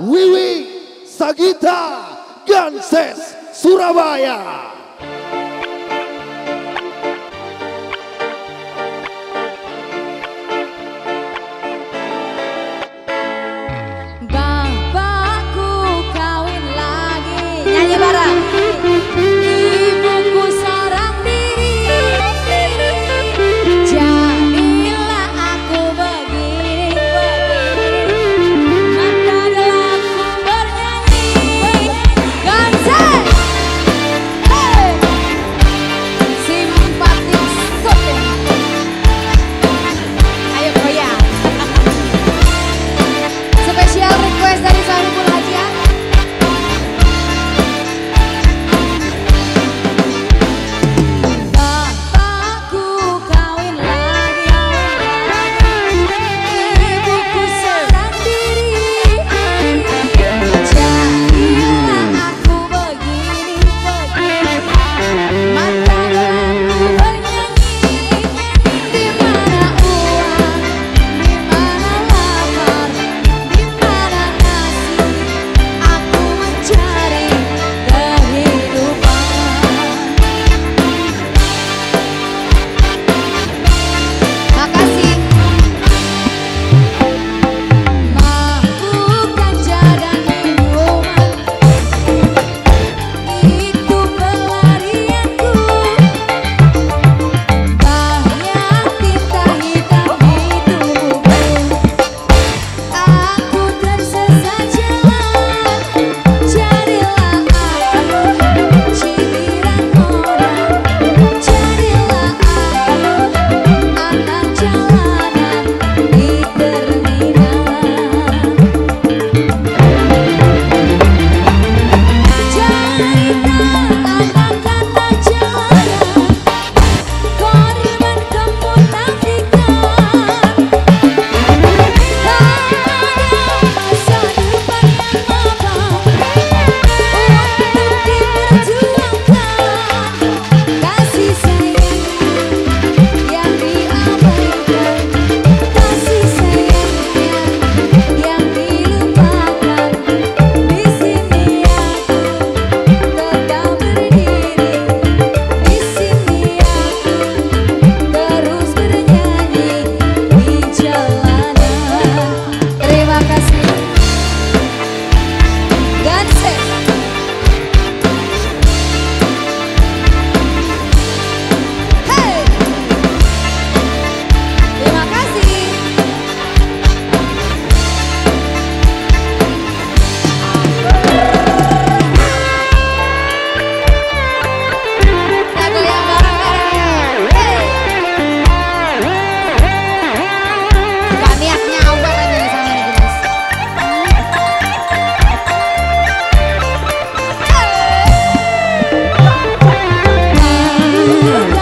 Wiwi Sagita Ganses Surabaya. Mm.